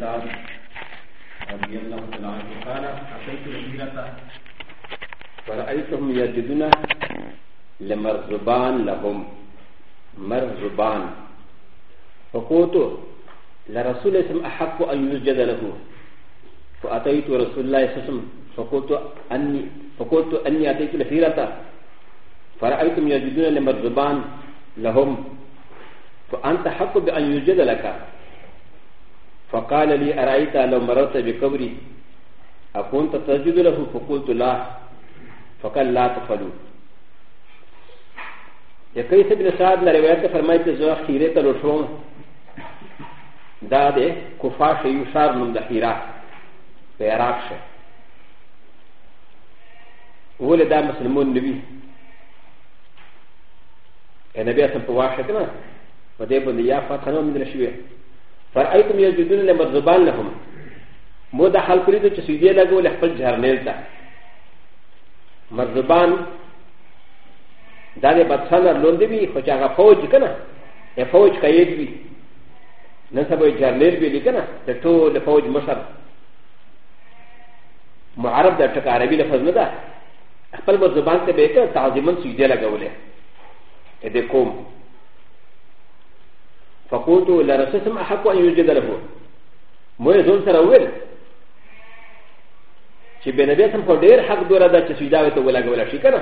سعد رضي الله تعالى عنه قال أتيت المدينة فرأيتهم يجدون لمرزبان لهم مرزبان فقلت لرسول الله أحق أن يسجد له فأتيت رسول الله صلى الله عليه وسلم فقلت أني أتيت الحيرة فرايتهم يجدون لمرزبان لهم فأنت حق بأن يسجد لك فقال لي أرأيت لو مررت بقبري أكنت تسجد له فقلت لا فقال لا تفعلوا يقول ابن سعد نے روایت فرمائی کہ زوہ خیرے تا لوٹھوم دا دے کفا شیو شار نم دا خیرہ پہ عراق شے ولی دا مسلمون نبی نبی اسم پواش ہے کنا و دے بندی یا فتح نو من رشوی فرأيتم يجدون لمرزبان لهم مودا حل كريدو تسيدي لغو لحفل جهرنيل تا مرزبان دانه بدسانا لونده بي خوش آغا فوج کنا اي فوج قيد بي ننسبه جهرنيل بي لکنا در طول فوج مصر معرب در تک عربي لفظ ندا خپل مرزبان ته به تعظیمن سجده لګولې دې کوم فقلت لرسلتم احق ان يوجد له موزون سره ويل چې بنبيتم خو ډېر حق دوره ده چې سجدا وته ولګول شي کنه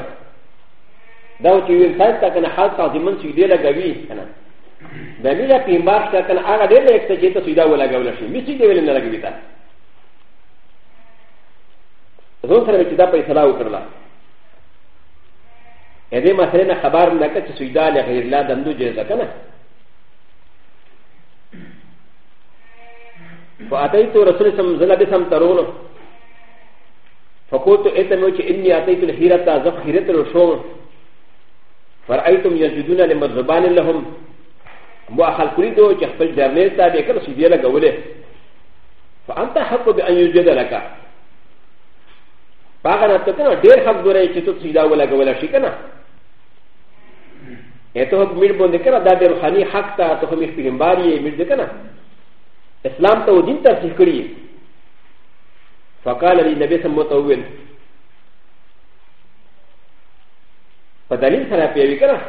دا چې ویل تاسو ته کنه حال تعظیمن سجدي لګوي کنه د دې لا پیمبار څخه کنه هغه ډېر لږ څه چې ته سجدا ولګول شي مې سجدي ویل نه لګوي تا زون سره چې دا پیسې لا وکړه ا دې مسله خبر نه کړ چې سجدا لغیر الله دندو جزا کنه فاتيت رسول سم زلبي سم ترون فقلت اتموت اني اتيت الحيرة زف حيرة الشوم فرأيتم يسجدون لمذبان لهم مؤخر كريدو جحفل جرميل تابع كرس يدير قوله فأنت حق بأن يسجد لك فأنا تكنا دير حق دوري كتب سجدا ولا قولا شكنا اتوه مير بوندكنا دا دير خاني حق تا تخمي خبرين باري مير دكنا اسلام ته دین تفسیر کړی فقال علی نبی سم متول په دلیل سره پیوی کړه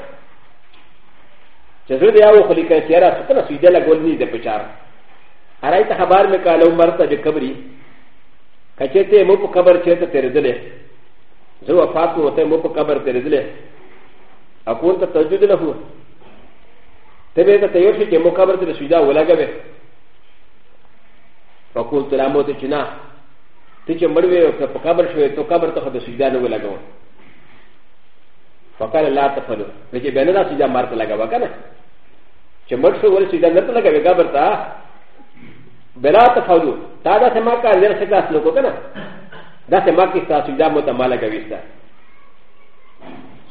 چې زه دی او خلی کړه چیرې څه کنه سیده لا ګول نه دی پچار ارای ته خبر مې کاله عمر ته د قبري کچته مو په قبر چیرته تیرې دلې زه وفات مو ته مو په قبر تیرې دلې اكون ته تجدد له ته به ته یو شي چې مو قبر ته سیده ولاګه فقلت لا موت جنا تيجي مروي وكبر شوي تو كبر تو خد سجدان ولا جو فقال لا تفعلوا لكي بيننا سجدان مارت لگا وكنا چمر شو ولا سجدان نت لگا وكا برتا بلا تفعلوا تادا سما کا زر سکا سلو کو کنا دا سما کی سا سجدان مت مالا گویستا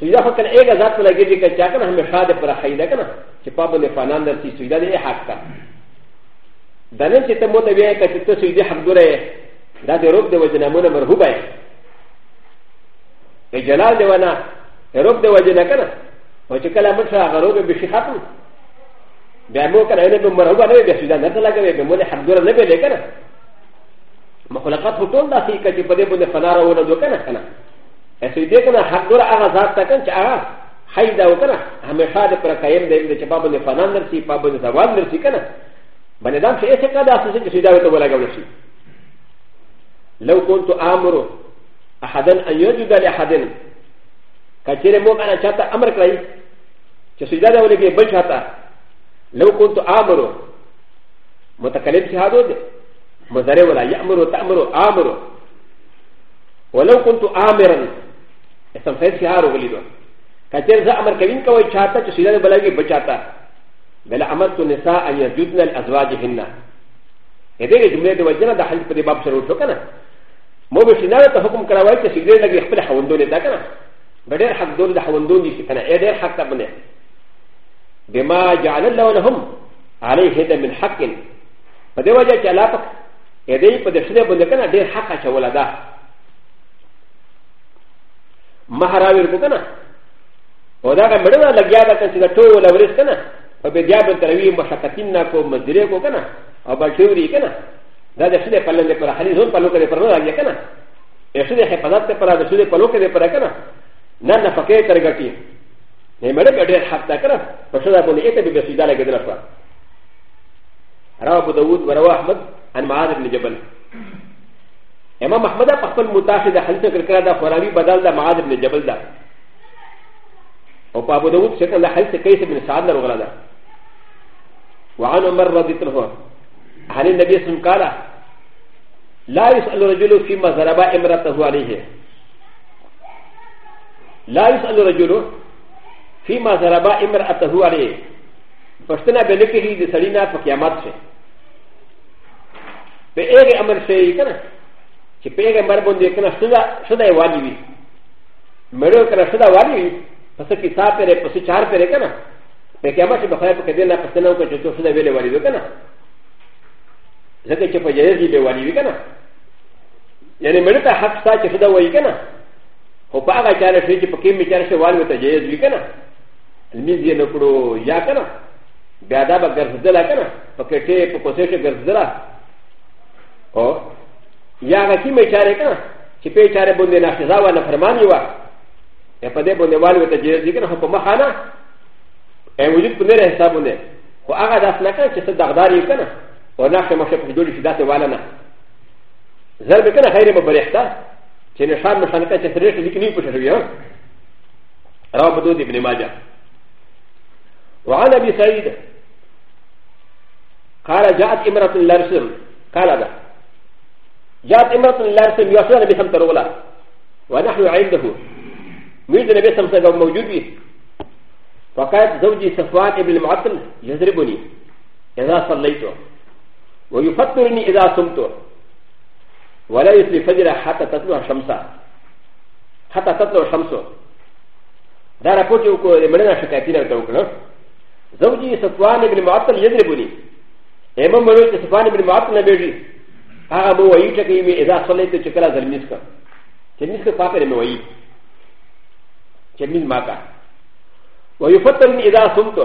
سجدان فکر ایک ذات لگے جی کہ چا کنا ہمیں شاد پر خیدہ کنا چپا بنے فنان در سی سجدان اے حق کا ダネチテモテビエテテトシディハムドレダデロブデワジナモナマルホバイエジャラデワナエロブデワジナカナウチカラマシャアロブビシハトンビアモカナエレブマラバレビシダナタラガレビモネハムドレベデカナマホラカトトンダシカチパデブデファナラウナドカナカナエシデカナハドラアザタカンチアハイダウカナハメハデプラカエンデチパブデファナンダシパブデザワンダシカナバネダンセエセカダセセセダウトウォラガウシロコントアムロアハデンアヨジュダレハデンカチェレモンアナチャタアマクライチェセダウォレゲブルチャタロコントアムロモタカレプシハドデモザレウォラヤムロタムロアムロウォロコントアメランエサンセシハロウィドカチェレザアマクラインカワイチャタチェセダウォレゲブルチャタ بل عملت النساء ان يسجدن لازواجهن هذه الجمله دي وجهنا ده حل في باب شروط كنا مو بشي نار ته حكم کرا وای چې سیګریټ لګي خپل حوندونه دا کنه ډېر حق دور د حوندون دي کنه ډېر حق ته بنه بما جعل الله لهم عليه هذا من حق په دې وجه چې الله پاک دې په دې شنه باندې کنه ډېر حق چولا ده مہراویر کو کنه او دا مړه لګیا دا چې دا ټول ورس کنه او بیا به تروی مشقتین نه کو مزدری کو کنه او بچوری کنه دا د شله پلنګ پر حلی زون پلو کې پر نه راځي کنه یې شله حفاظت ته پر د شله پلو کې پر کنه نه نه پکې ترګتی نه مړ په ډېر حق تا کړه په شدا باندې اته به سیدا لګیدل شو راو ابو داود وروا احمد عن معاذ بن جبل امام احمد په خپل متاخد حدیث کې کړه دا فراوی بدل دا معاذ بن جبل دا او په ابو داود څخه حدیث کیسه بن سعد راغلا ده وعن عمر رضي الله عنه عن النبي صلى الله عليه وسلم قال لا يسأل رجل فيما ضرب امرأته عليه لا يسأل رجل فيما ضرب امرأته عليه پښتنه به لیکلی د سړی نه په قیامت شي په هغه امر شي کنه چې په هغه امر باندې کنه شدا شدا والی وي مړو کنه شدا والی وي پس کتاب پرې پس چار پرې کنه ا ك ا م ا ت ب خ ا ي ب ك د ي ن ا ف ت ن ا و ك ج ت و س ن ا ب ي ل و ا ل ي د ك ن ا لكن ش ف ج ي ز ي ب و ا ل ي د ك ن ا يعني من ت ح ق س ا ت ش د ا و ي ك ن ا هو ب ا غ ا ك ا ر ش ي ج ب ك ي م ك ا ر ش و ا ل و ت ج ي ز ي ك ن ا الميز ي ن ك ر و ي ا ك ن ا ب ع د ا ب ك ر ز د ل ا ك ن ا فكتي ب ك و س ي ش ك ر ز د ل ا او يا غ ا ك ي م ك ا ر ك ن ا ش ف ي ك ا ر ب و ن د ن ا ش ز ا و ا ن ا فرماني و ا ي ا ب د ي ب و ن د و ا ل و ت ج ي ز ي ك ن ا هو ب م ح ا ن ا ا وجود په مېره حسابونه خو هغه داس نه کړ چې څه دغدار یې کنه او نقشه مشه په جوړې شي داسې والا نه ضرب کنه خیر مبرح ده چې نشان نشان کړ چې سرېټ لیک نه پوښتل وي راو په دوی ابن ماجه وعن ابي سعيد قال جاءت امرأة لارسم قال هذا جاءت امرأة لارسم يوصل النبي صلى الله عليه وسلم ونحن عنده ميزة النبي صلى الله عليه وسلم موجود به وقال زوجي صفوان ابن المعطل يضربني إذا صليت ويفطرني إذا صمت ولا يصلي فجر حتى تطلع الشمس حتى تطلع الشمس دا راپورټ یو کو مړنا شکایتونه ورته وکړه زوجي صفوان ابن معطل يضربني امام مروي چې صفوان ابن معطل نه بيږي هغه مو وایي چې کوي اذا صليت چې کله ځل مسکه چې مسکه پاپره مو وایي چې مين ماکه ويفتر من إذا سمت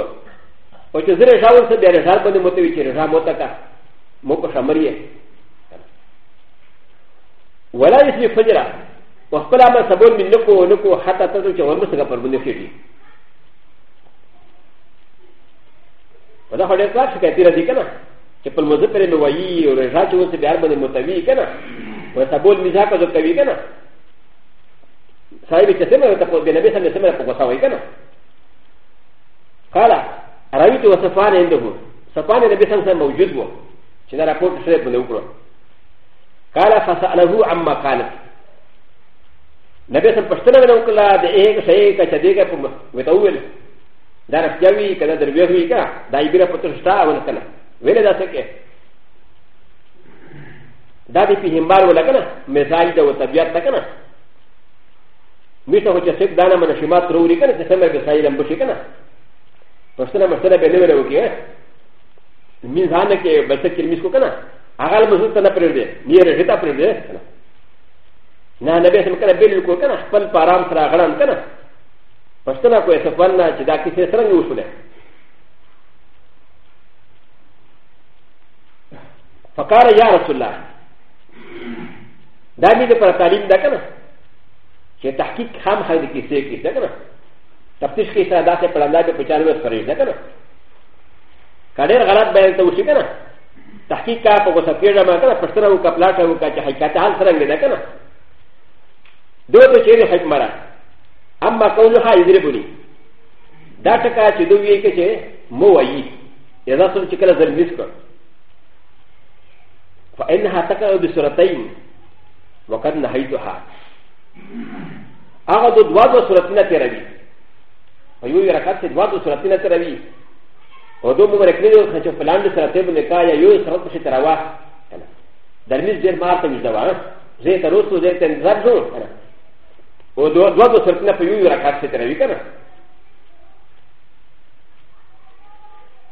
وشزر شاول سبيا رجال بني متوي چه رجال موتكا موكو شمريه ولا يسمي فجرا وخبل عمل سبول من نكو ونكو حتى تتو چه ورمسكا پر بني خيري ودا خو ډېر کلک شکایتي راځي که نه چې په لمونځه پرې مې وایي او رژا چې اوس بیا باندې متوي که نه ورته بول میزا که زه کوي که نه سړی به چې څه مې ورته په نبي صلی الله علیه وسلم په غوسه وایي که نه قال رايت وصفان عنده صفان النبي صلى الله عليه وسلم موجود هو شنا رابورت شريف من يقرأ قال فسأله عما قالت نبي صلى الله عليه وسلم قال ده ايه شيء كشديك وتأول دا رفتیاوی که دا درویوی که دا ایبیره پترشتا و نکنه ویلی دا سکه دا دی پی همبار و لکنه مثال دا و طبیعت لکنه میشه خو چه سک دانا منشمات روری کنه چه سمر بسایی لنبشی کنه パスタマスタベレベレオケミザネケベセキミスコカナアガルムズタナプレデニエレタプレデナナベセムカナベルコカナスパンパランサラガランカナパスタナコエセファンナチダキセサランウスレ فقال يا رسول الله دا مې د پر تعلیم ده کنه چې تحقیق خام خلک کیسه کې ده کنه تفتیش کې سره داسې پړندا کې په چارو سره نه کړو کډېر غلط بیان ته وشي کنه تحقیق کا په وسه پیړه ما کنه پښتنه او کپلاټه او کا چې حقیقت حال سره نه کنه دوه ته چیرې حکم را اما قولها یذربنی دا ټکا چې دوی یې کې چې مو وایي یدا سره چې کله زلمیس کړ فانها تقع بسورتين وقد نهيتها هغه د دوه دوه سورتونه تیروي په یو رکعت کې دوه سورتونه تروي او دوه مبارکلي د خچ په لاندې سره ته باندې کا یا یو سورت په تروا کنه درمیز ډیر مار ته وځو واه زه ته روز ته ته انتظار جو کنه او دوه دوه سورتونه په یو رکعت کې تروي کنه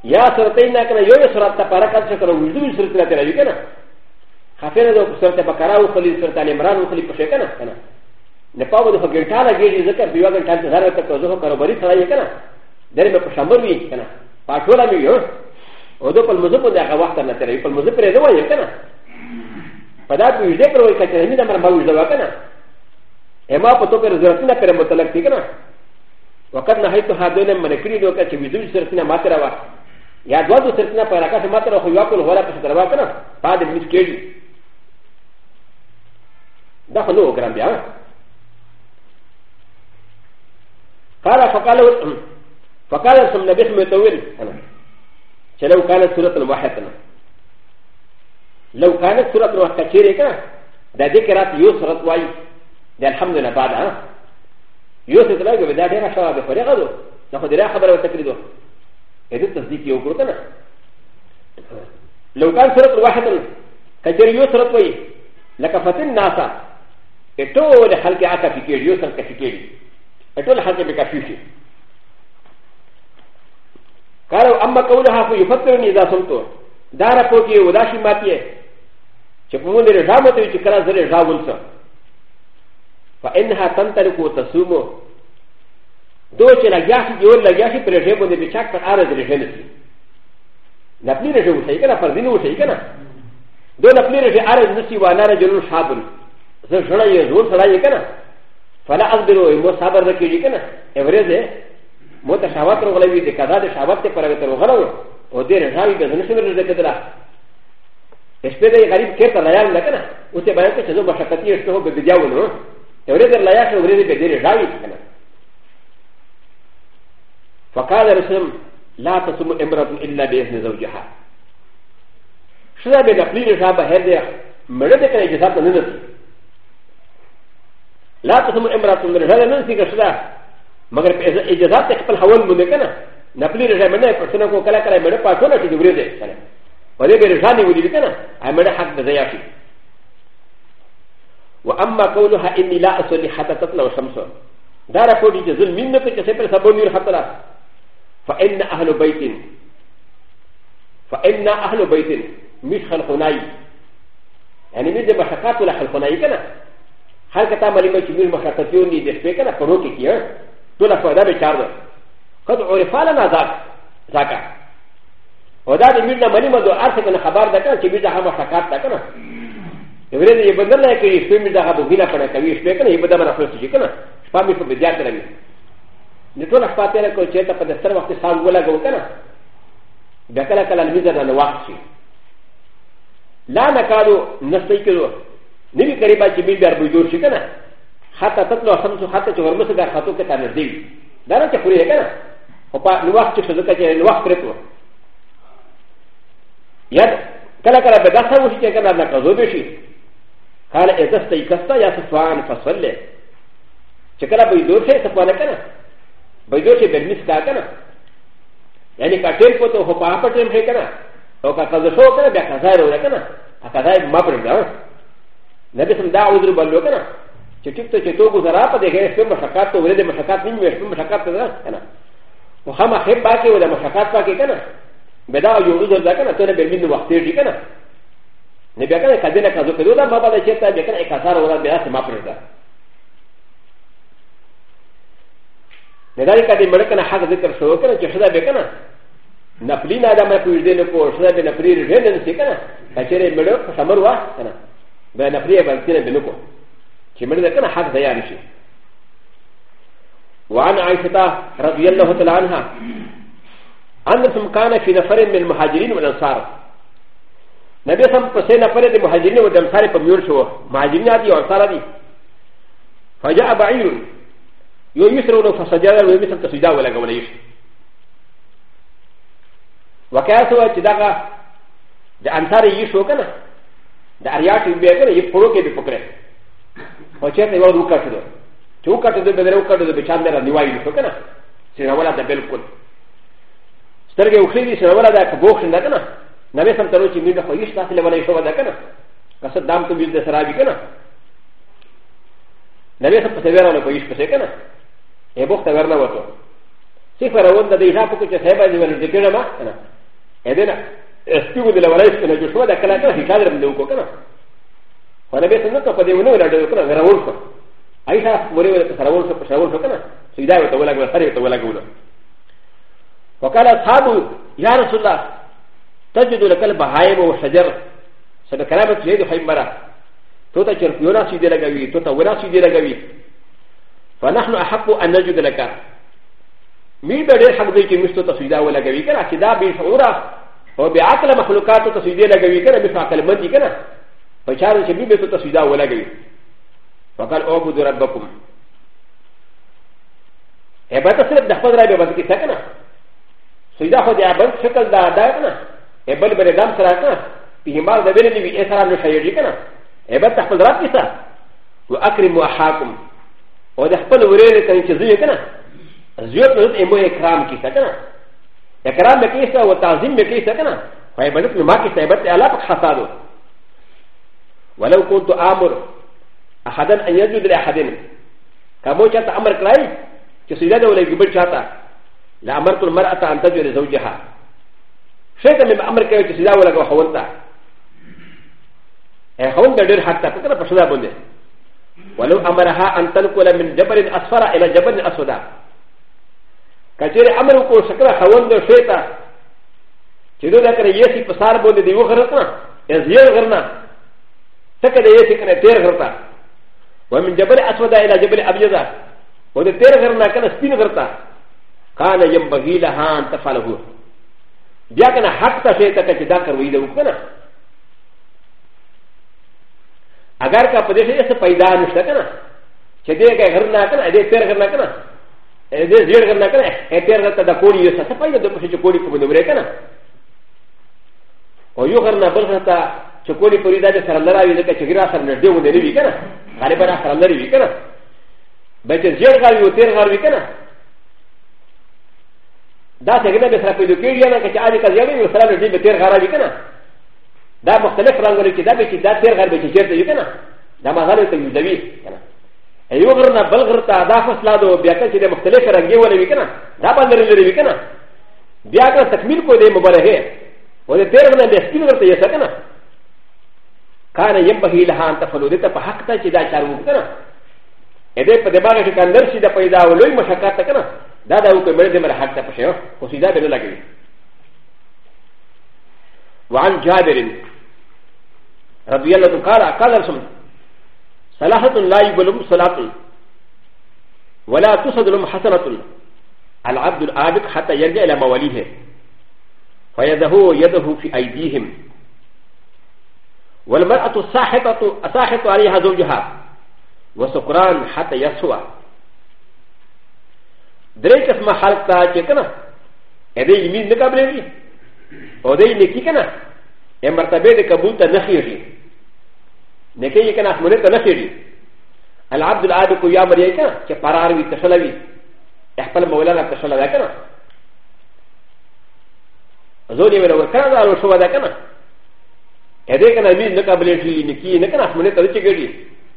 یا سورتین نه کنه یو سورت ته پر کړ چې کړو وځو سورتونه تروي کنه خفره د سورت بقره او خلیل سورت ال عمران او خلیل په شي کنه کنه ن ا ب ا د ه ج ر ت ا ل ا ج ي ز ك ا ب ي و ا ن ت ا ل ت ز ا ر ت ك ز و ه ك ر و ب ر ي ت ر ا ي ك ن ا د ر م ب ش م ر و ي ك ن ا ف ا ش و ل ا م ي و و د و ب ا ل م ز ب و د ا غ و ا ت ر ن ا ت ر ي ب ا ل م ز ب ر ي د و ا ي ك ن ا ف د ا ب ي و ج ي ك ر و ي ك ت ر م ي د ا م ر م ا و ج د و ا ك ن ا ا م ا ب ت و ك ر ز ر ت ن ا ب ر م ت ل ك ت ك ن ا و ق د ن ا ه ي ت ه ا د و ن م ن ك ر ي د و ك ا ت ب ي د و ج ز ر ت ن ا م ا ت ر و ا ي ا د و ا د و ز ر ت ن ا ب ر ا ك ا ت م ا ت ر و خ ي و ا ك ل و ل ا ب ش ت ر و ا ك ن ا ف ا د م س ك ي ج ي だから、グランビア。قال فقال فقال سم نبيخ متويل أنا لو كانت سورة واحدة لو كانت سورة واحدة كيريكا دا ذكرت يسرة واي دا الحمد لله بعد أنا يسرة واي بدا دينا شوى بفريقة دو ناخد رأي خبر وتكريدو إذا تصديق يوكروتنا لو كان سورة واحدة كجري يسرة واي لكفتن ناسا إتو لخلق عكا في كيري يسرة كفي كيري اتول حتى بكافيشي قالوا اما كونها فيفترني اذا صمت دار فوقي وداشي ماتيه شفون رجامته يشكرا زر رجاولته فانها تنطلق وتصومه دوچه لگیاشی دیور لگیاشی پر رجه بنده بچاک پر آرز رجه نسی نپلی رجه وشهی کنه فرزین وشهی کنه دو نپلی رجه آرز نسی و انا رجلون شابن زر جنه یه زور سرائیه کنه فلا اصبروا مو صبر نکیږي کنه اوریز مو ته شاوات رغلې وي د قضا د شاوات ته پرې تر غلو او دې رضاوی به نه سمره ده کدلا شپه دې غریب کې ته لایال لکنه او ته باندې ته زو مشقتی شته به بجاو نو اوریز لایا شه اوریز به دې رضاوی کنه فقال رسول لا تصم امرأة الا باذن زوجها شذا به نقلی رضا به هر دې مړه دې کنه جزاب نه نه لا تسمى امرأة من رجال من سيكا شدا مگر اجازات تقبل حوال بنده ا نپلی رجال منه پرسنا کو کلا کلا منه پاسونا چی دوری ده کنا ولی بی رجال نیولی بکنا ای منه حق دزیا شی و اما قولها انی لا اصلی حتى تطلع الشمس دارا کو دیجه ظلمین نکو چسی پر سبون نیر أ فإن أهل بيت فإن أهل بيت مش خلقناي يعني مش مشاكات ولا خلقناي كنا ハルカタマリマチミルマカタティオニデスペカナパロキキヤトラファダメチャードカトオリファラナザザカオダディミルナマリマドアセカナハバダカチミザハマサカタカナウレディブンダラキリスペミザハブギナパナカウィスペカナイブダマラフォシキカナスパミフォビジャタラミネトラファテラコチェタパネスタマキサンゴラゴカナダカラカラミザナワシラナカドナスペキド ن ي ك ر ي ب ا ج ب ي ل ب ر ب ي د و ر ش ي ك ن ا حتى تطلع شمس حتى تغير مسك خطوك تنزل ل ا ن ت ك ر ي ك ن ا وقال نوحت شزك نوحت رتو يد كلا كلا بداسه وشي كنا نكازو بشي قال اذا استيقظت يا سفان فصلي شكلا بيدور شيء سفانا كنا بيدور شيء بالمسك كنا يعني كاتيل فوتو هو بابا تيم شيء كنا وكذا شو كنا بكذا يروح كنا هكذا ما برد なべさんだおずるばるかな。チキットチトウザラパでゲストマシャカトウレデマシャカトウメストマシャカトウザーかな。ウハマヘパケウダマシャカトウケかな。ベダーヨウズザカナトレベミノワテジカナ。ネベカネカデナカズケドダマバレチェタベカネカサウラベアスマプレザ。ネダリカディマレカナハザディカソウケナチェダベカナ。ナプリナダマプリディネコウシャベナプリディネンセカナ。カチェレメロフサマルワカナ。ب ن ا بريا بنتين بنكو كمن كان حق ديانشي يعني وعن عائشة رضي الله تعالى عنها أنكم كان في نفر من المهاجرين والأنصار نبي صلى الله عليه وسلم نفر المهاجرين والأنصار بميول شو مهاجرين هذه وأنصار هذه فجاء بعير يسرون فسجد ويمثل تسجد ولا قول يسر وكاسوا تدغى الأنصار يشو كنا ダリアティブエレイプロケビポクレオチェットウォーカーとチョーカーとベレオカーとベチャンダーニワイリフォケナシラワラダベルコンスタルゲウクリシラワラダカボクシンダカナナメサンタロチミルホイスタフィレバレショーダカナカサダムトミルデサラビカナナメサンタセベラのポイスペセカナエボクタガナワトシファラウンダディザポケチェセバディベルディケラマエデナスピードで笑いしてる人は、だから、ひかれるのかな。ファレベスのカパディウノーラルからラウンド。アイハスモレウェルサラウンドとシャウンドかな。シダウトウェラグラサリウトウェラグラ。ファカラサブ、ヤラスラ、タジュドルカルバハイムをシャジャル、サルカラブチレドハイマラ、トタチェルヨナシデラガビ、トタウェラシデラガビ。ファナハナハコアナジュデラカ。ミーバデハブディキミストとシダウェラガビカラ、シダビシャウラ。او بیا عقل مخلوقات ته تسویده لګوي کنه به عقل مندي کنه په چار چې به ته تسویده ولګوي فقال او بود ربکم اے بات صرف د خپل رابطه باندې څه کنه سویدا خو دې بل شکل دا ادا کنه اے بل بل دم سره کنه په ما د ویلې دی اے سره نشایږي کنه اے بات خپل رب کې څه واکرم احاکم او د خپل ورېره کنه چې زیه کنه زیات نو ایمو اکرام کې څه کنه ا ك ر ا م بكيسه و تعظيم بكيسه كنا فعبادت مماكسه عبادت على فحساده ولو كنت امر احدا ان يجد لاحدين كما كانت امر كلاي كسيده ولا يجبر شاتا لامرت ا ل م ر أ ة ان تجد لزوجها شيء من امر كلاي كسيده ولا هونتا هون بدر حتى فكره فشلابوني ولو امرها ان تنقل من جبل اسفر الى جبل اسودا ك ج ر ي امر وكو سكرا هون د شيتا جدو لكن يسي فصار بود د يوغرنا يزير غرنا سكر يسي كان تير غرتا ومن جبل اسود الى جبل ابيضا ود تير غرنا كان سبين غرتا كان ينبغي لها ان تفعله بيا كان حق تشيتا كجدا كرويدا وكنا اگر کا پدیش ایسے پیدا نشتا کنا چھدے کا گھر نہ کنا ادے پیر گھر نہ کنا で、ゼルがなかなか、エペラタダコリウス、サパイドプシチョコリコブレカナ。およがなブルタ、チョコリポリダでサラダライズケチギラサラデウネリビカナ。カレバラサラダリビカナ。ベチェゼルガリウテルガリビカナ。ダセグナベサピドキリアナケチアリカジャミウサラディベテルガラビカナ。ダマステレフランゴリキダビキダテルガリビキジェルディカナ。ダマガレティウディカナ。ي و غ ر ن ا بل غ ر ت ا د ا فصلا د و ب ي ا ك ا ش د مختلف رنجي و ل و ي ك ن ا د ا ب ا ن ر ل و ي ك ن ا ب ي ا ك ا تكميل كو د ي مباركه و د ي تير من ا ل س ك ي ن غ ر ت ي س ك ن ا كان ينبغي لها ان تفلو د ت ف ح ق ت ا ش د ا ش ا ر و ك ن ا ا د ي ب د ب ا ر ك ا نرسي د ا ي د ا و ل و ي مشاكات ك ن ا د ا د ا و ك م ر د م ر ح ق ت ا ف ش ي ه و س ي د ا ب ن ل ا ك ي وعن جابر رضي الله عنه قال قال رسول الله صلاحة لا يبلغ ة ولا تصد لهم ة العبد العابد حتى يرجع إلى مواليه فيده يده في أيديهم والمرأة ة ساحط عليها زوجها وسكران حتى يسوى دريك اسم حالتا كنا ادي يمين نقابلين او دي نكي كنا امرتبه دي نخيري ن ك ي ك ن ا س م ن ت ن ش ر ي العبد العبد ك ي ا م ر ي ك ا ك ب ر ا ر و ي تشلوي ي ح ب ل مولانا تشلوي كنا زوني من اول كان على شو هذا كنا هذا كان مين نك ابلتي نكي نك ن ا س م ن ت ن ش ر ي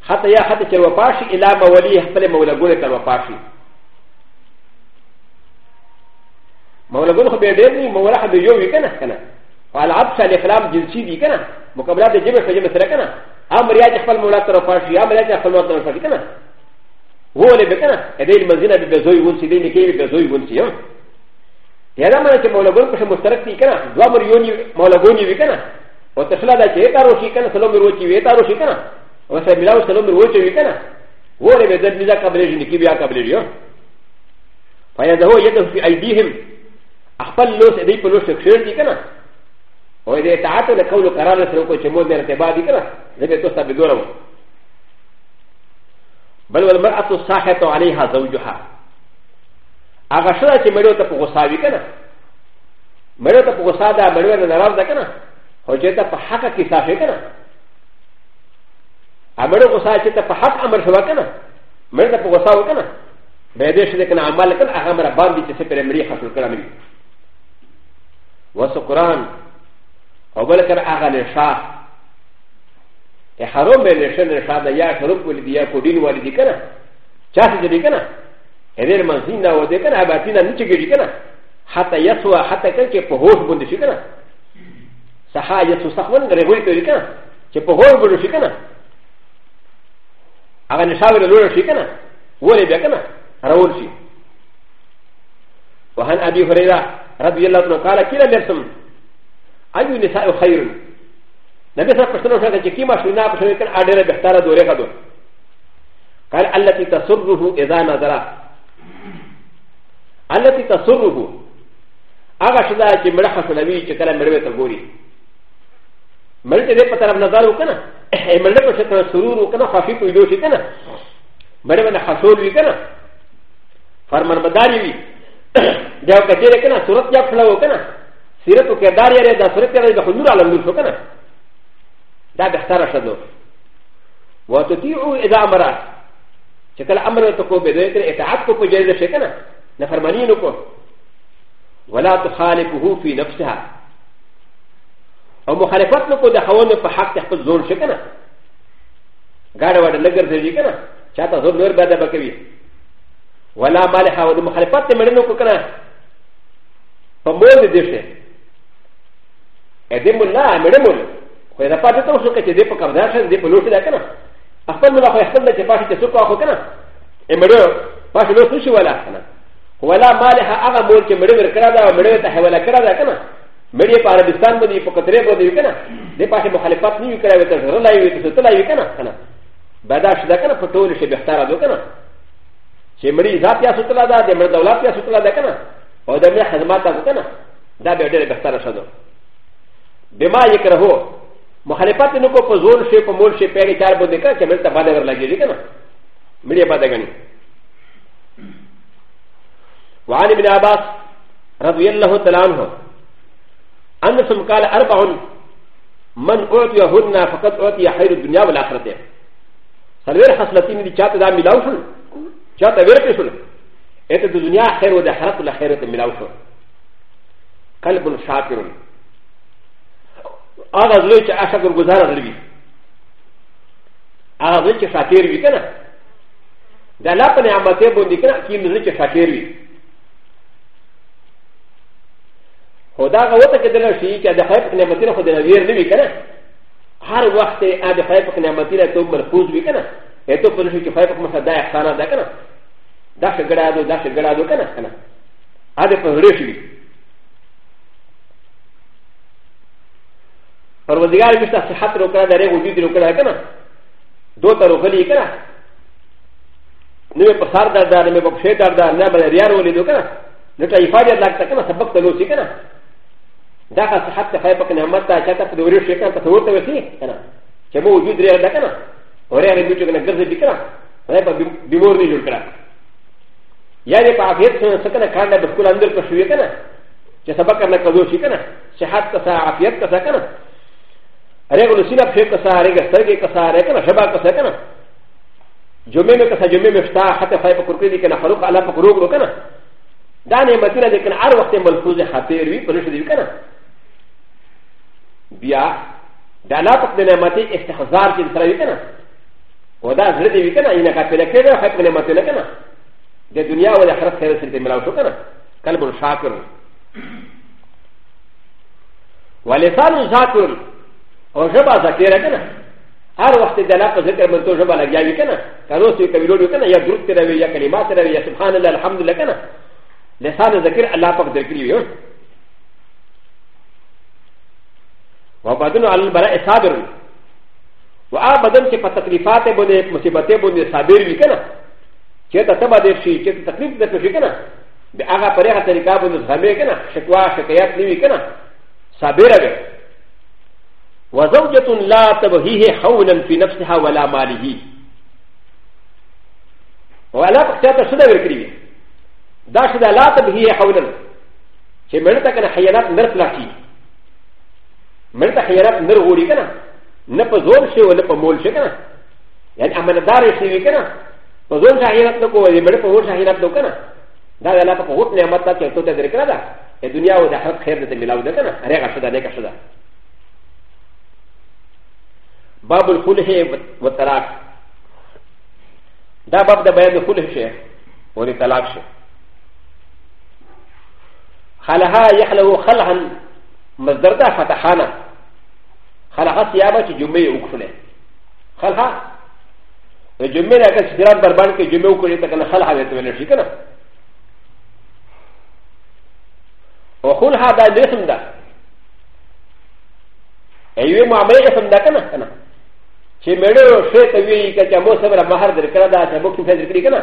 حتى يا حتى كرو باشي الى مولي ي ح ب ل مولانا غولي كرو باشي مولانا غولي خبيرني مولانا خبيرني كنا كنا والعبد الاسلام جنسي كنا مقابلات الجبل فجبل سرقنا アメリアジャパンモラトロファシアメリアジャパンモラトロファシキナウォーレベカナエディマジナビベゾイウンシディミケイビベゾイウンシヨンヤダマラケモラゴンプシャムスタレクティカナドアマリヨニモラゴニビカナウォタシラダチエタロシキナサロミウォチウエタロシキナウォセミラウサロミウォチウエカナウォーレベゼミザカブレジニキビアカブレジヨンファイアザホヤダフィアイディヒムアパルロスエディプロシクシュルティカナ و إذا تعطل كولو كرانة سلوكو شمول من ارتباطي كنا زبي توستا بدورو بل والمرأة الصاحبة عليها زوجها أغا شرع چه ملو تا پو غصاوي كنا ملو تا پو غصا دا ملو نا نراز دا كنا خو چه تا پا حقا کی صافي كنا امرو غصا چه تا پا حق امر شوا كنا ملو تا پو غصاو كنا بيدش لكنا عمال كنا أغا مرا باندي چه سپر امري خسل كنا مري وسقران او بل کر هغه نشا حرام به نشه نشا دا یا شرب ولی دی یا کوډین ولی دی کنه چا څه دی کنه هر منځین دا ودی کنه هغه تینا نچ کېږي کنه حتی یسوا حتی کله کې په هوښ باندې شي کنه صحا یسو سخون غره وی کوي کنه چې په هوښ باندې شي کنه هغه نشا ور لور شي کنه ولې بیا کنه راول شي وهن ابي هريره رضي الله عنه قال كلا لبسم アユニサイオハイルン。なべさかしのしゃがきましゅなぷしゅうかんあれべたらどれかど。かいあらきたするふうえざなざら。あらきたするふう。あがしだきむらはしなみちからめれたごり。めれてたらなざるかな。えめれたしゃかするうかな、はしくいどしかな。めればなはしょうりかな。ファーマンバダリビ。ではかけれかな、そらやふらうかな。سيرت وكدار يا دا سيرت يا دا خنور على النور فكنا دا بختار شدو وتطيعوا إذا أمرات شكل أمر تقو بذلك إتعادكو فجائزة شكنا نفرمانينكو ولا تخالفه في نفسها او مخالفتنكو دا خوانو فحق تحقل زور شكنا غاڑا واڑا لگر زرجي كنا چاہتا زور نور بادا بكوي ولا مالحا ودا مخالفت مدنو كنا فمول دي دشتے ا د م ل ا م ر م ل خو دا پاتې ته وسو کچې دې په کار ده چې دې په لوټه ده کنه خپل ملا خو خپل چې پاتې ته څوک واخو کنه ا مړو پاتې لوټ نشي ولا کنه ولا مالها هغه مول چې مړو ور کړا دا مړو ته حواله کړا ده کنه مړی په عربستان باندې په قطرې باندې کنه دې پاتې مخالفت نه وکړای وته زړه لای وي ته تلای وي کنه کنه برداشت ده کنه په ټول شي بهتار ده کنه چې مړی ذات یا ستلا ده د مړ دولت یا ستلا ده کنه او د مړ خدمات ده کنه دا به ډېر بهتار شته بما يكرهو مخالفات نکو په زور شي په مول شي پیری کار بده کا چې ملته باندې ور لګیږي کنه ملي باندې غني وعن ابن عباس رضي الله تعالى عنه أن ثم قال أربع من أعطيهن فقد أعطي خير الدنيا والآخرة سلوير خصلتين دي چاته دا ملاو شل چاته ورکې شل اته د دنیا خیر او د آخرت له خیرته ملاو شل قلب شاکر هغه زړه چې اشکر گزار لري هغه زړه چې شاکر وي کنه د الله په نعمت باندې کنه کې زړه چې شاکر وي خو دا هغه وته کېدل شي چې د خیر په نعمت نه خو د ویر نه وي کنه هر وخت یې د خیر په نعمت نه ته مرکوز وي کنه ته په نشي چې خیر په مسدا احسان ده کنه دا شګړه ده دا شګړه ده کنه کنه هغه په ورې شي پر وزگار مشتا صحت رو کرا داره وجود رو کرا کنا دو تا رو غلی کرا نوی پسار دار دار نوی پکشی دار دار نوی بلا ریار ولی دو کنا نوی ایفادی لگتا کنا سبق تلو سی کنا دا که صحت تا خیلی پک نعمت تا چاہتا پا دوری شکن تصور تا وسی کنا چه مو وجود ریار دا کنا و ریار بیو چکنا گرز بی کنا خیلی پا بیمور نی جل کرا یعنی پا عفیت سکنا کارنا بسکول اندر پشوی کنا چه سبق کرنا کدو سی کنا صحت کسا عفیت کسا کنا regular sina pe kasa rega sarge kasa rega shaba kasa kana jume me kasa jume me fta hatta fa kurkri de kana faruq ala faruq ro kana da ne matina de kana ar waqte malfuz khatir wi punish de kana biya da la tak de ne mate istihzar ke tara wi kana ودا زرد وی کنه اینا کا پله کېده حق نه مته لکنه د دنیا او آخرت خیر سره ملاو شو کنه قلب شاکر ولسان ذاکر او جبا ذکر کنه هر وخت د الله په ذکر باندې تو جبا لګیا وی کنه کله چې کوي لوړ کنه یا درود تر وی یا کلمات تر وی یا سبحان الله الحمدلله کنه لسان ذکر الله پاک درکړي وي و بدن علی البلاء صابر و ا بدن چې په تکلیفات باندې مصیبتې باندې صابر وي کنه چې ته تبا دې شي چې تکلیف دې شي کنه به هغه پرې هغه طریقه باندې ځمې کنه شکوا شکایت نیوي کنه صابر وي وزوجة لا تبغيه حولا في نفسها ولا ماله ولا بكتاتا سدى بالكريم دا سدى لا تبغيه حولا شيء مرتا كان حيالات نرفلاتي مرتا حيالات نرغوري كنا نفزور شيء ولا بمول شيء كنا يعني أما ندار شيء كنا فزور شاهينات نكو وزي مرتا فزور شاهينات نكو كنا دا لا تبغوت نعمتا كنتو تدركنا دا الدنيا ودا حرق خير دا ملاو دا كنا ريغا شدى نيكا شدى باب الخلح و طلاق دا باب د بیان الخلح شه و د طلاق شه خلها يخلو خلها مصدر دا فتحانا خلها سیابا چې جمعه وکړه خلها د جمعه نه که سیران دربان کې جمعه وکړي ته کنه خلها دې ته ویل شي کنه او خلها دا دې سم ده ایوه معاملې سم ده کنه کنه چې مېړو شې ته ویلي که چې مو سره مہر درکړه دا چې مو کوم فکر کړی کنه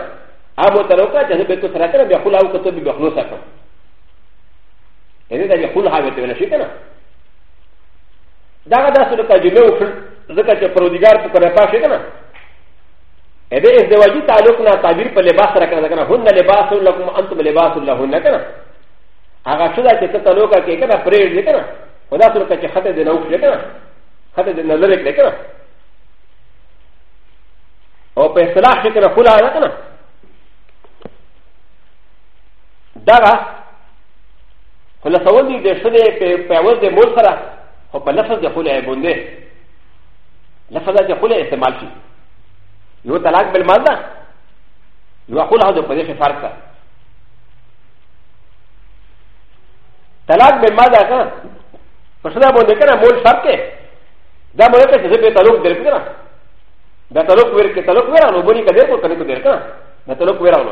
امو تر وکړه چې به کو سره کړه بیا خپل او کته به خلاص کړم یعنی دا خپل هغه ته ویل شي کنه دا دا سره ترجمه وکړ ځکه چې پرودګار په کړه پاشي کنه ا دې ازدواجی تعلق نه تعبیر په لباس سره کړه کنه هن لباس لكم انتم لباس لهن کنه هغه څه چې ته تعلق کې کنه پرېږدې کنه خدا سره چې خطه دې نه وکړه کنه خطه دې نه لری کړه او په اصطلاح کې کنه خلا ده کنه دغه خلاصول دي د شدې په اول د مور سره خو په لفظ د خلا باندې لفظ د خلا استعمال شي یو طلاق بالمال ده یو خلا د په دې فرق ده طلاق بالمال ده کنه په شدا باندې کنه مول شرط کې دا مونږ ته چې په تعلق درک کنه だとろくえきたろくえらのぼりかでこかれくでかな。だとろくえらの。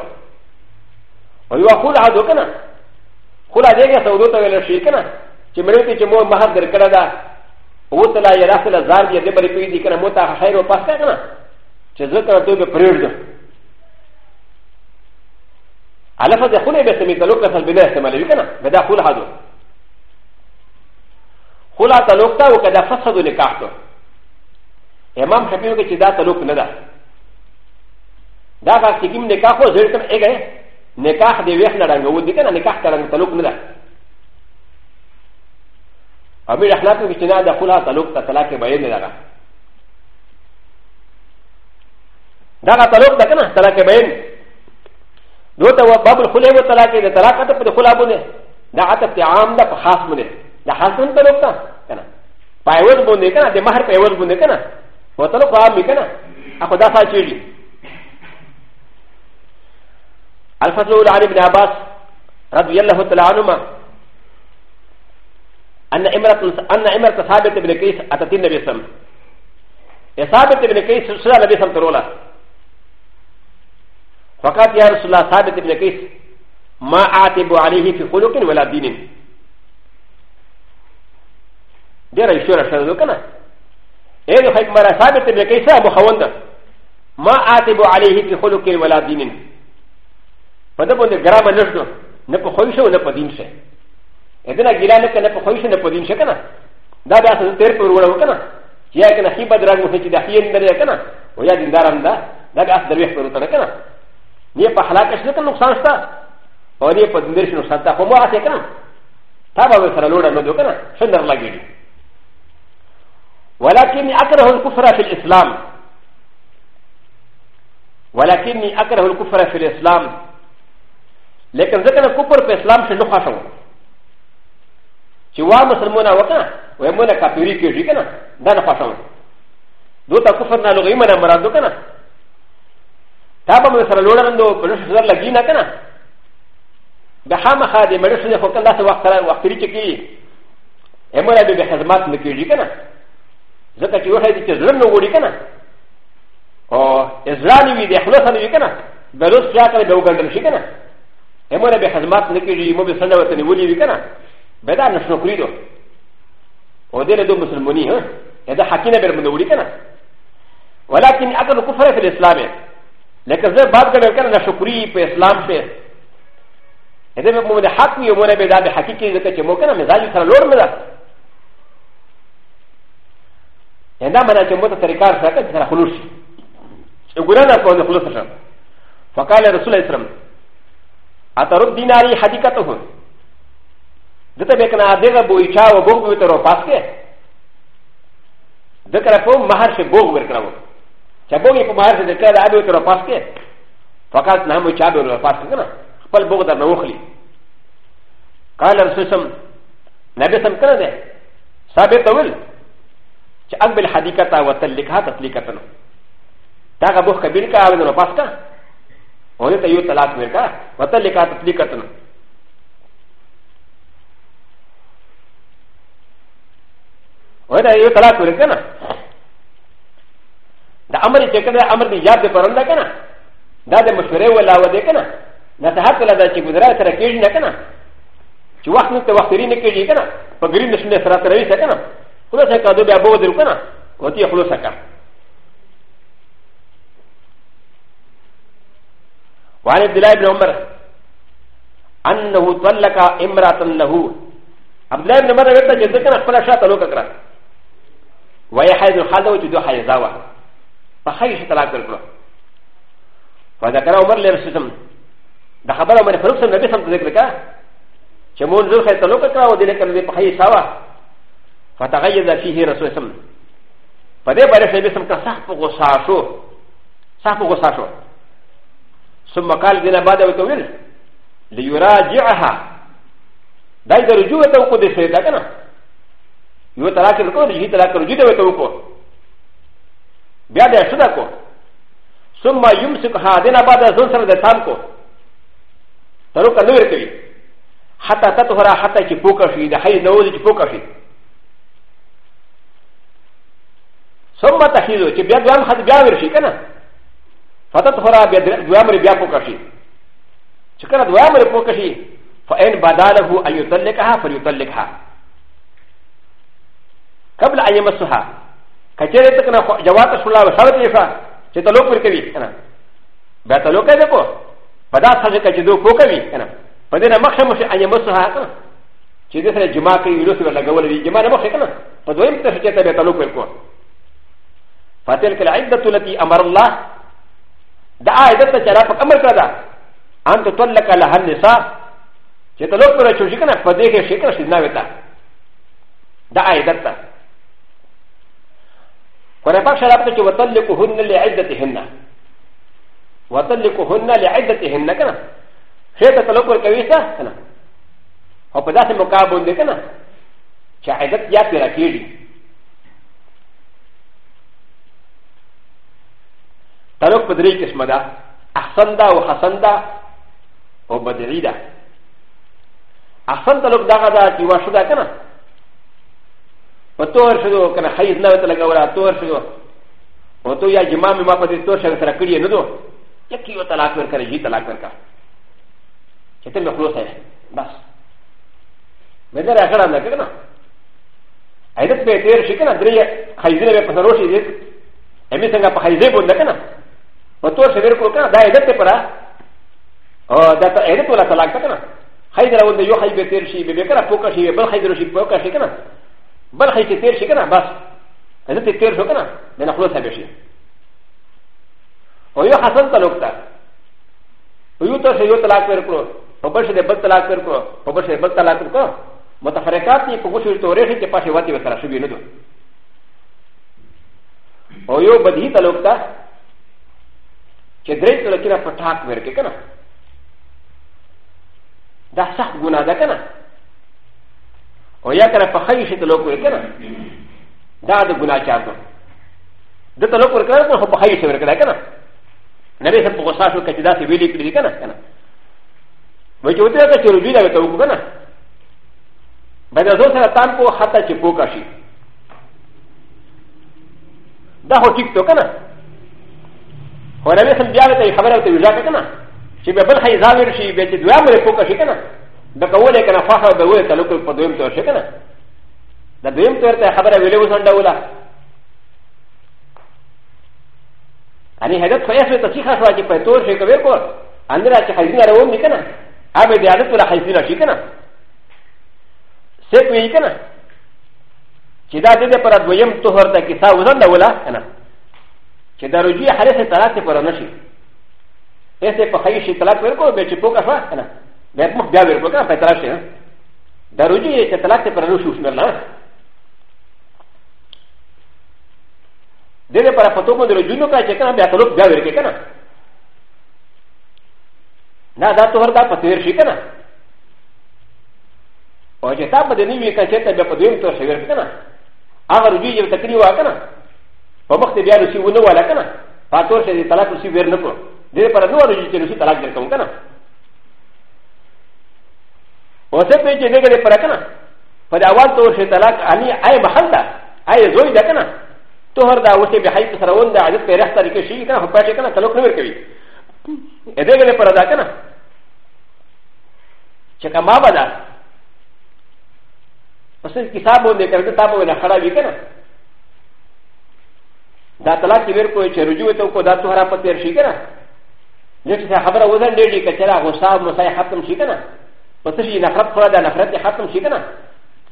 おいはほらどかな。ほらでがそうとえらしいかな。ちめれてちもまはでかだ。おたらやらせらざりでばりくいでかなもたはへろパスかな。ちずかとべプレルド。あらかでほれべてみたろかさびなせまりかな。べだほらど。ほらたろかをかだささどにかと。امام شفیع کے چدا تعلق نہ دا دا کا سکیم نکاح ہو زیر کم ایک ہے نکاح دے ویخ نہ رنگ وہ دیکھنا نکاح کا رنگ تعلق نہ دا امیر احناف کے چنا دا خلا تعلق تا طلاق بے نہ لگا دا کا تعلق دا کنا طلاق بے دو تا باب الخلے و طلاق دے طلاق تا پر خلا بنے دا عتب عام دا خاص بنے دا خاص من تعلق تا کنا پایوز بنے کنا دے مہر پایوز بنے کنا و ت ل ق ا م ي ك ن ا أ خ د ا ف ا ش ي ج ي الفصل ا ل ع ن بن عباس رضي الله تعالى عنهما أن امرأة أن امرأة ثابت بن كيس أتت النبي صلى الله عليه وسلم ثابت بن كيس سرى النبي صلى الله عليه وسلم فقالت يا رسول الله ثابت بن كيس ما أعتب عليه في خلق ولا دين دير يشور الشر كنا ا ل ه ح ك م ة ثابت بكيسا مخوندا ما اتبو عليه في خلق ولا دين فدبون الجرام نجدو نبو خويشه ونبو دينشه اذن اجلالك نبو خويشه نبو دينشه كنا دا دا سنتير فرورو كنا يا كنا حيبا دراجو هيجي دحيين دريا كنا ويا دين دارم دا دا دا اصدريه فروتنا كنا نيه بحلاكش لكن نقصان شتا ونيه بدندرش نقصان تا فمو اتي كنا تابا بسرالونا ندو كنا شندر لاجيدي ولكني اكره الكفر في الاسلام ولكني اكره الكفر في الاسلام لكن ذكر الكفر في الاسلام شنو خشوا شوى مسلمون وكا ويمونا كافري كيجي كنا دانا خشوا دوتا كفرنا لغي منا مرادو كنا تابا من سر لولا رندو بلوش سر لغينا كنا بحام خادي مدرسة خوكا لا سوى وقت ريكي يمونا بحزمات نكيجي كنا ذ ك ا ت ي و ح ي د ي ك ز ر ن و ر ي ك ن ا او ا ز ر ا ن ي و ي د ي خ ل ص ن ي ك ن ا ب ل و س ج ا ك ن ب و ج ن ش ي ك ن ا امونا ب ح ز م ا ت ن ك ي م و ب س ن و ت ن و ل ي و ك ن ا ب د ا ن ش ن ك ر ي د و و د ي ر د و مسلموني ه ا د ا ح ك ي ن ب ر م د و ر ي ك ن ا ولكن أ ك ل كفر في الاسلام لكن ذ ا بعد كان كان شكري في الاسلام في هذا مو ده حق يومنا بدأ بحقيقة ذكر ممكن مزاج كان لور مزاج ا ن ا م ن ا ج م و ت ا تركار سكت سرى خلوص يقولون ا فوز خلوص فقال رسول ا ل س ل م أ ت ر د ديناري حديقته دتا بكنا دغا بو ايشا و بوغ بيترو باسكي دكرا فوم مهر شي بوغ بيترو شابوغي فوم مهر شي دكرا ابي بيترو باسكي فقالت نعم وشابي بيترو باسكي كنا قبل بوغ دار نوخلي قال رسول ا ل س ل م نبي سمكنا ده سابق طويل چې اقبل حدیقتا وتل لکها تطلیقتا دا غبو کبیر کا او نو پاس کا اونې ته یو طلاق ورکا وتل لکها تطلیقتا اونې ته یو طلاق ورکا نه دا امر چې کده امر دی یاد پرنده کنه دا د مشورې ولا و دې کنه نه ته هڅه لدا چې ګذرا سره کېږي نه کنه چې وخت نه ته وخت لري نه کېږي کنه په ګرین نشو نه سره تروي کنه خلاصه کادو بیا بو درو کنه وتی خلاصه کا وعن عبد الله بن عمر انه طلق امراه له عبد الله بن عمر ورته چې څنګه خپل شاته لوک کړه وای حیض خلدو چې دوه حیضا وا په حیض طلاق ورکړه فذكر عمر لرسم دا خبر عمر فاروق سره نبی سم ذکر کړه چې مونږ زړه ته لوک کړه او دې کړه په حیض ساوه فتغير فيه رسول اسم فده بره سيب اسم كصحف غصاشو صحف غصاشو ثم قال دينا بعد وتويل ليراجعها دا اذا رجوع توقو دي سيدا كنا يو تلاك لكو دي تلاك رجوع دي توقو بيادا شدا كو ثم يمسكها دينا بعد زون سر دي تامكو تروك نور كوي حتى تطهر حتى كي پوكا شي دا حي نوزي كي پوكا شي ثم تحيزو كي بيا دوام خد بيا ورشي كنا فتت خورا بيا دوام ري بيا بوكاشي شكرا دوام ري بوكاشي فإن بداله أن يطلقها فليطلقها قبل أن يمسها كجري تكنا جوات شلا وشابت يشا شتلوك بركبي كنا بيا تلوك يدكو بدا ساجي كجدو بوكبي كنا فدنا مخشمش أن يمسها كنا چې دې سره جما کوي ویلو سره لګولې جما نه مخې کنه په دویم ته چې ته به تعلق ورکوه فتلك العده التي امر الله دا عدت شرافك امر كذا انت تطلق لها النساء شتلوك ولا شوشكنا فديك شكرا شدنا بتا دا عدت ونفاق شرافك وطلقهن لعدتهن وطلقهن لعدتهن كنا شتا تلوك الكويسه كنا وقد ا ت م ك ا ب و ن د ك ن ا شعدت يا ب ر ا ك ي ر ي تلوك بدري كسم دا أحسن دا وحسن دا وبدعي دا أحسن تلوك دا غدا كي واشو دا كنا وتور شدو كنا خيز ناوة لغا ولا تور شدو وتو يا جماع ما پتي تور شدو سرا كريه ندو يكي يو طلاق ورکر جي طلاق ورکر چتم خلوص ہے بس مدر اخرا نہ کرنا ایدت به تیر شکنا درې خیزره په سروشي دې امي څنګه په خیزه بوند کنه و تو شبیر کو کنا دا عدت پرا دا تا عدت ولا طلاق کنا خیدر اول دا یو خی به تیر شی به کنا پوکا شی بل خیدر شی پوکا شی کنا بل خی تیر شی کنا بس عدت تیر شو کنا من خلاص ها بشی و یو حسن طلاق تا و یو تو شی یو طلاق پر کرو و بل شی بل طلاق پر کرو و بل شی بل طلاق پر کرو متفرقات نی پوکو شی تو ریشی که پاشه واتی بسرا شبی ندو و یو بدهی طلاق تا چې درې سره کېره په ټاک ورکې که نه دا سخت ګنا ده که نه او یا که نه په خی شي ته لوک که نه دا د ګنا چار ده د ته لوک ورکړه که نه خو په خی شي ورکړه که نه نبی صاحب په غصه شو که چې داسې ویلې کړي دي که نه که نه وایي چې وته که چې رجوع ده ورته وکړو که نه باید د زور سره تان کو حتی چې پوکه شي دا خو ټیک تو که نه و ر ب ي س م بيا بتا خبر او توجا كنا شي بل خي زاوير شي بيت دوام ر فوق شي كنا بقول كنا فاخا بقول تلوك بدوم تو شي كنا دا دوم تو تا خبر ویلو وسن دولا اني هدت فيس تسيخا شو اجي پتور شي كبير كور اندر اچ خيزنا رو ني كنا ابي ديالت ولا خيزنا شي كنا سيك وي كنا چې دا دې پر دویم توهر د کیسه وزن دولا کنه چې د رجوع حالت طلاق ته پوره نشي ایسه په خی شي طلاق ورکو به چې پوکا شو کنه به په بیا ورکو کنه په طلاق شي د رجوع چې طلاق ته پوره نشي وسنه نه د دې لپاره په توګه د رجوع نو کا چې کنه بیا طلاق بیا ورکې کنه نه دا تو وردا په تیر شي کنه او چې تا په دې نیمه کې چې ته به په دویم تور شي ورکې کنه هغه رجوع یې تکلیف وکړه په مخ ته بیا رسی ونه والا کنه فاتور شه دې طلاق رسی ور نه کړو دې پر نو ورې چې رسی طلاق درکوم کنه او څه په چې دې کې پر کنه په دا اول تور شه طلاق اني اي محل دا اي زوی دا کنه تو هر دا وته به حي سره ونده عادت په رښت طریقې شي کنه په پټه کنه طلاق نه ور کوي دې کې پر دا کنه چې کما بدا پس کتابونه کړه ته په نه خړا وی کنه だたらきべるこいちゃうじゅうとこだとはらぱてるしかな。ネクサハバーウザンデリカチェラーゴサーモサイハトムシカナ。パテシーナハプラダナフラテハトムシカナ。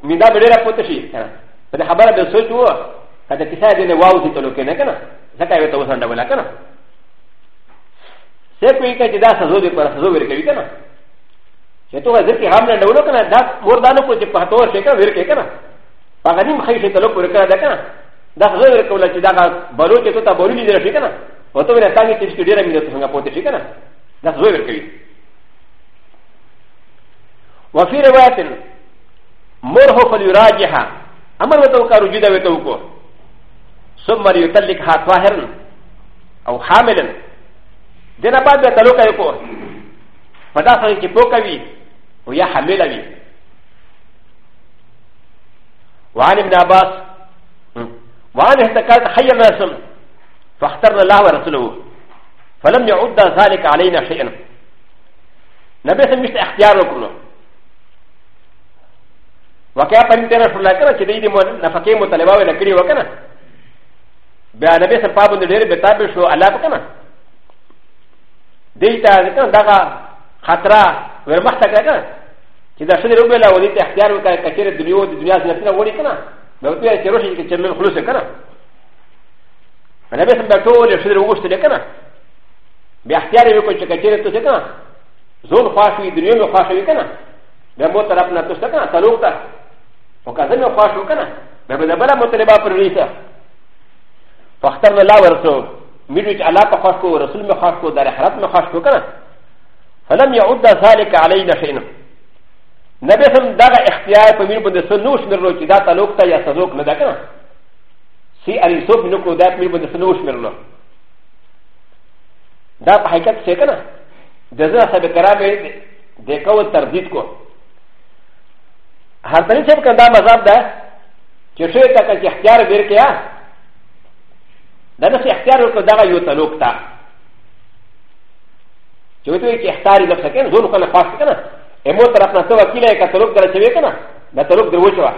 ミダブレラポテシーカナ。パテハバラベソチュア。カテキサイデネワウジトロケネカナ。ザカヨトウザンダウラカナ。セクイカチダサゾディパラサゾウリケビカナ。シェトウザキハムランドウロカナダモダノポチパトウシェカウリケカナ。パガニムハイシェトロケカナ。だから、これだが、バロケとタボリにできな。おとめたにてしてディレミネットがポテチかな。だから、そういうわけ。わけはやってる。もほかにラジハ。あまりとかるじだべとこ。そんまりゆたりかはへん。おはめるん。でなばべたろかよこ。パダさんきぽかび。おやはめらび。わりんなばす。وعن احتكاك خير ناسم فاخترنا الله ورسوله فلم يعد ذلك علينا شيئا نبي سمشت اختياركم وكيف انتنا شلاكنا شديد نفقه مطلبه ونكري وكنا بيا نبي سمبابو ندير بتابل شو الله بكنا ديتا ذكرنا دغا خطرا ورمحتك لكنا كذا شديد ربلا وديت اختيار وكا كثير الدنيا ودنيا زنتنا ولي كنا ا ل ت ي ا ت ي ر و ش ي ك ت ر م ن خ ل و س ك ن ا انا بس ب ت و ل ي ش د ر و ش ت ل ك ن ا ب ا خ ت ي ا ر ي ك و ش ك ت ي ر ت س ك ن ا زون خاشي د ر ي و م خاشي ك ن ا ب م و ت ر ب ن ا ت س ك ن ا ت ل و ك ت ا و ك ا ز ن خاشو ك ن ا ب ب د ب ل ا م ت ر ب ا ب ر ي س ا فاختر ل ا و ر س و م ي ر و ج ا ل ا ق خاشكو رسول مخاشكو دار حرات مخاشكو ك ن ا فلم يعد ذلك علينا شيئا ن ب ي س م د ا غ ا اختيار ف م ي ن ب د س ن و ش م ر ل و ج د ا ت ل و ك ت ا يا سزوك ن د ا ك ن ا سي ا ل ي س و ف ن ك و د ا ت م ي ن ب د س ن و ش م ر ل و د ا ب ح ي ك ت س ي ك ن ا د ز ن ا س ب ك ر ا ب د ك و ت ر د ي د ك و ه ر ت ن ي س ب ك ن د ا مزاب د ا ك ش و ي ت ا ك اختيار ب ي ر ك ي ا د ا ن س اختيار ك د ا غ ا يو ت ل و ك ت ا ك و ت و ي ك اختيار ل ف س ك ن زون خ ل ف ا س ك ن ا امو طرف نه تو وکیل یک تلوک کړه چې وکنه دا تلوک درو چوا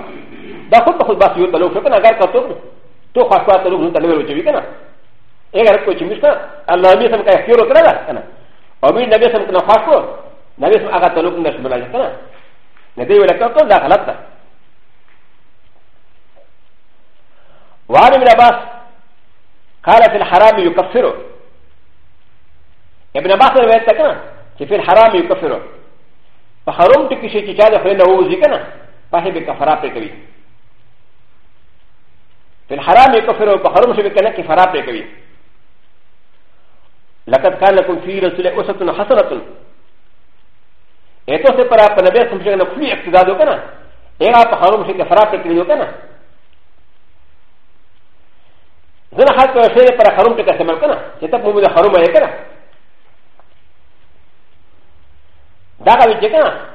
دا خود په خود بس یو تلوک شو کنه اگر کا تو تو خاص په تلوک نه تلوک چوي کنه اگر کو چې مشته الله می سم کا اختیار کړه کنه او می نبی سم کنه خاص کو نبی سم هغه تلوک نه شمول نه کنه نه دی ولا کړه دا غلط ده وعن ابن عباس قال في الحرام يكفره ابن عباس روایت ده کنه چې في الحرام يكفره په حرام ټکی شي چې چا د خپل نه ووځي کنه په هغه به کفاره پې کوي په الحرام کفر او په حرام شي کنه کفاره پې کوي لقد كان لكم في رسول اسوه حسنه ایتو سے پر اپ نبی سمجھ گئے نفلی اقتدا دو کنا اے اپ حرام سے کفرہ پر کریو کنا زنا خاص طور سے پر حرام تے کسمل کنا جتا مومن حرام ہے کنا だから言ってか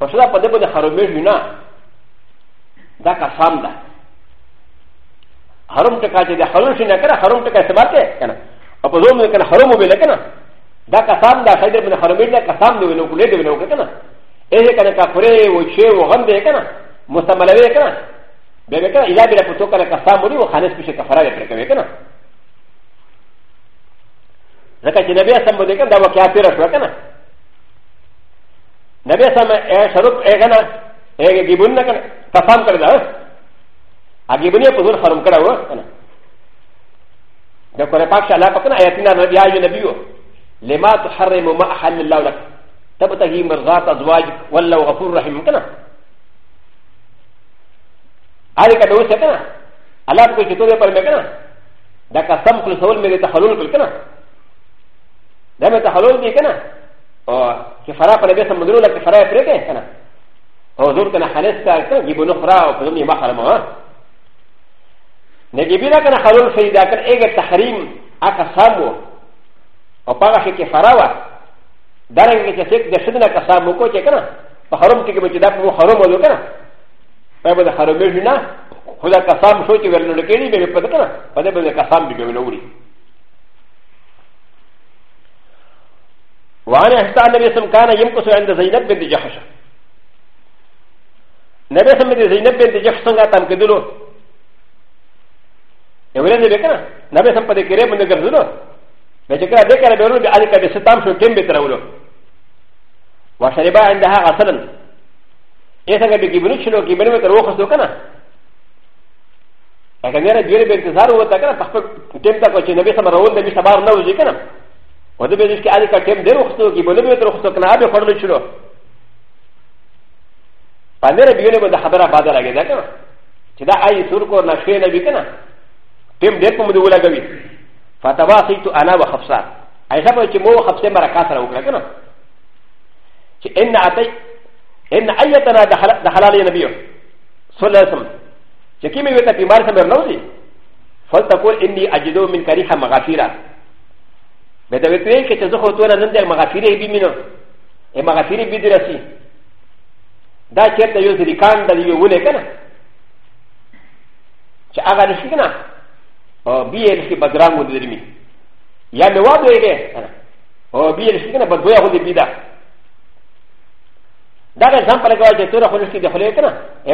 パシャパデブでハロメジュナだからサムだハロムテカチでハロシナからハロムテカセバテカナアポゾムからハロムベレカナだからサムだサイドのハロメジュナカサムのウクレデブのウクレカナエレカナカフレウチェウガンデカナモサマレカナベレカナイラビラポトカナカサムリウハネスピシェカファラレカレカナ ځکه چې نبی اسلام باندې کوم دا واقعیا پیره شو کنه なべさま、え、シャロプ、えがな、え、ギブンなか、たさんからだ。あぎぶにゃぷずるはんからわ。だからパシャラパカナ、え、ティナ、ラビアユナビュー。レマーとハレムマハンラウラ。たぶたぎむざたずわじ、わらわふらへんかな。あれかどうせかな。あらこじとればめかな。だから、サンプルソウルメでたはるかな。だめたはるかな。ك ف ر ا ف ر ب ي س م د ر و ل ك ف ر ا ف ر ك ه ك ن ا او زور كان خالص كان يبون اخرى او فضل يما حرم ها نجيب لك انا خلول سيدا كان ايه التحريم اكا سامو او بقى في كفراوه دارك تسيك دشدنا كسامو كوكي كنا فحرم كي بجداب محرم ولو كنا فبدا حرم يجنا هذا كسام شوكي ولو كيني بيبقى كنا فبدا كسام بيجي ولو كيني وعن احسان نبي سم كان يمكس عند زينب بنت جحش نبي سم بنت زينب بنت جحش سنگا تم كدلو يقول نبي كنا نبي سم پده كريب من گرزلو بچكرا دي كرا بيولو بآل كبه ستام شو كم بترولو وشربا عندها غسلا اي سنگا بي گبنو چلو گبنو بتر وخصو كنا اگر نرى بيولو بانتظار هو تا كنا تخفق تم تا كوچه نبي سم رول نبي سبار نوزي كنا و د بیش که آنی کتیم دیر وقتو کی بلو بیتر وقتو کنا آبی خورلو چلو پانیر بیونه با دا خبره بادر آگه ده کنا چه دا آئی سور کور نشوی نبی کنا تیم دیر کم دو لگوی فتوا سیتو انا و خفصا ایسا پا چه مو و خفصه مرکات را وکلا کنا چه این آتی ان ايتنا دخلال النبي صلى الله عليه وسلم چه کیمی ویتا پیمار سمر نو دی فلتقول انی اجدو من کریحا مغافیرہ ب د ا و ت و ي ك ت ز خ و ت و ن ا ن د ا مغافيري ب م ن ا مغافيري ب د ر س ي دا ك ت ا يوز ريكان دا يو ولي كنا ش ا غ ا نشي كنا او بي ال سي بدران ودرمي يا مواد ويجي او بي ال سي كنا بدويا هو بيدا دا ا ل ز ا م ب ل ك ا ج ت و ر ا خ و ن ش ي د خ ل ي كنا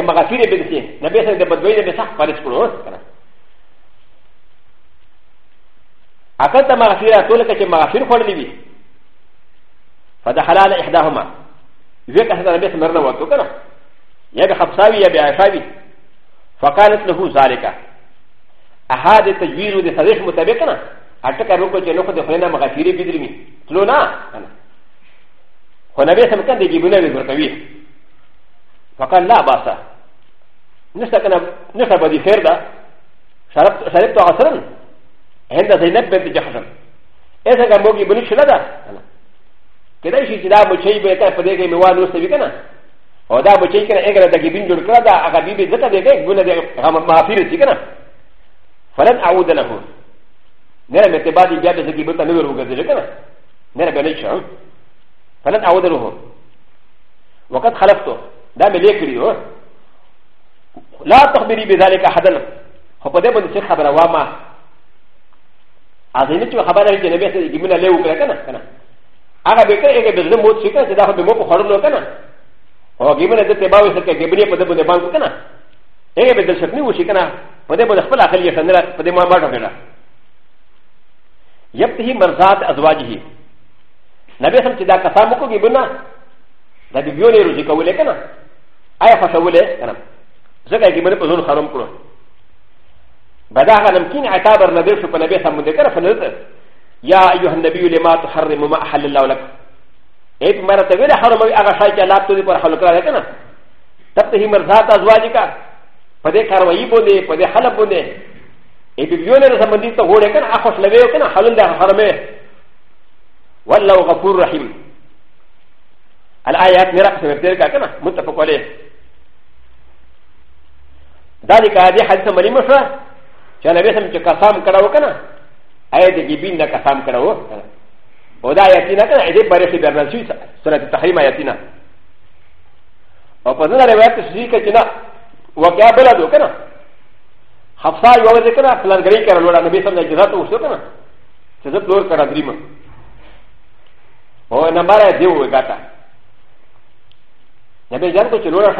مغافيري ب د ر س ي نبيسا بدويا بسحب فارس كنا アカタマガフィラトルケチマガフィルフォルニビファダハラーエダハマウェカサラベスマナワトカナヤガハプサビヤビアシャビファカレスのフザリカアハディテジューディサレシムタベカナアタカロコチェノコデフレナマガフィリビリミトロナアナファナベスマカディギブネルブルカビファカラバサ نسبة بدي خير ده شربت شربت عصرا عند زينب بنت جحشم اذا كان بوكي بنت شندا كذا شيء كذا بشيء بيتا فديك موال نستبي كنا او دا بچي کنه اگر دغه بین جوړ کړه دا هغه بیبي زته دی ګونه دی هغه معافیر دي کنه فلن اعود له نه مې ته باندې بیا دغه بیبي ته نور وګرځي کنه نه به نه شو فلن اعود له وقت خلفته دا مې لیکلی و لا تخبري بذلك احدا خو په دې باندې څه خبره وامه アザニチはハバラジェネベセギミナレウクレカナカナ。アラビカエゲベズモチカセダハビモコホルノカナ。オギミナデテバウセケギミネポデブネバンクカナ。エゲベデシャミウシカナ、ポデブネフラヘリアカナ、ポデマバラベラ。ヤプティマザーアズワジヒ。ナベサムチダカサモコギブナ、ダビビオネルジカウレカナ。アヤファシャウレカナ。ゼカギミネポゾンハロンクロ。بدا غنم كين عتابر نبي شو فنبي سمو ذكر فنزل يا أيها النبي لما تحرم ما أحل الله لك إيه مرة تقول حرم أغا شايك لا تولي پر حلق رأي كنا تبتهي مرزات أزواجك فده كاروائي بونده فده حلب بونده إيه بيبيون رسم مندين تغوري كنا أخوش لبيو كنا حلل ده حرمه والله غفور رحيم الآيات نرقص مبتدئ كنا متفق عليه ذلك هذه حديث مريم مشرح チャナベサムチカサムカラオカナアイデギビンナカサムカラオカナオダヤティナカナエデバレシベランシューサラティタハイマヤティナオパザラレバテシリカチナワキャベラドカナハフサイワゼカナプラングリカラロランベサムジザトウソカナセザプロカラグリマオナバラデウウガタナベジャンコチロラシ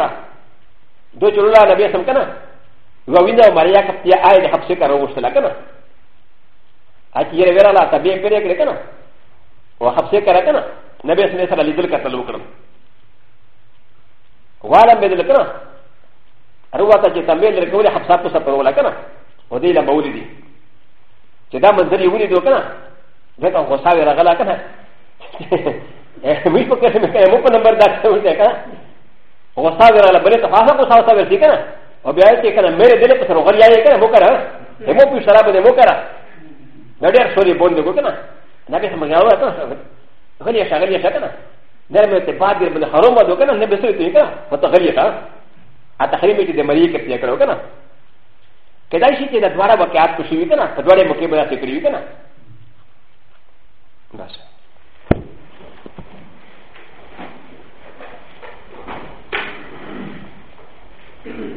ャドチロラナベサムカナ زوينه ماريا كتيا اي حبسي كاروش لكنا اكي يرى لا تبين كريك لكنا وحبسي كركنا نبي سنسال لدل كتلوكنا وعلى بدلكنا رواتا جتامين لكولي حبسات تصبروا لكنا ودي لما ولدي جدا منزل يولي دوكنا جدا غصاوي رغلا كنا مش ممكن نمبر داخل ولا كنا غصاوي رغلا بلت فاصل غصاوي سابر دي كنا او بیا چې کنه مې دې په سر غړیا یې کنه وکړه همو په شراب دې وکړه نو ډېر سوري بوند وکړه نه به څنګه وایته غلې شغلې شکنه نه مې ته بعد دې بل حرام ودو کنه نه به سوي ته کنه وته غلې تا ا تحریم دې مری کې پیا کړو کنه کدا شي چې د دواره وقعات کو شي کنه په دواره مکه به څه کړی کنه بس Thank you.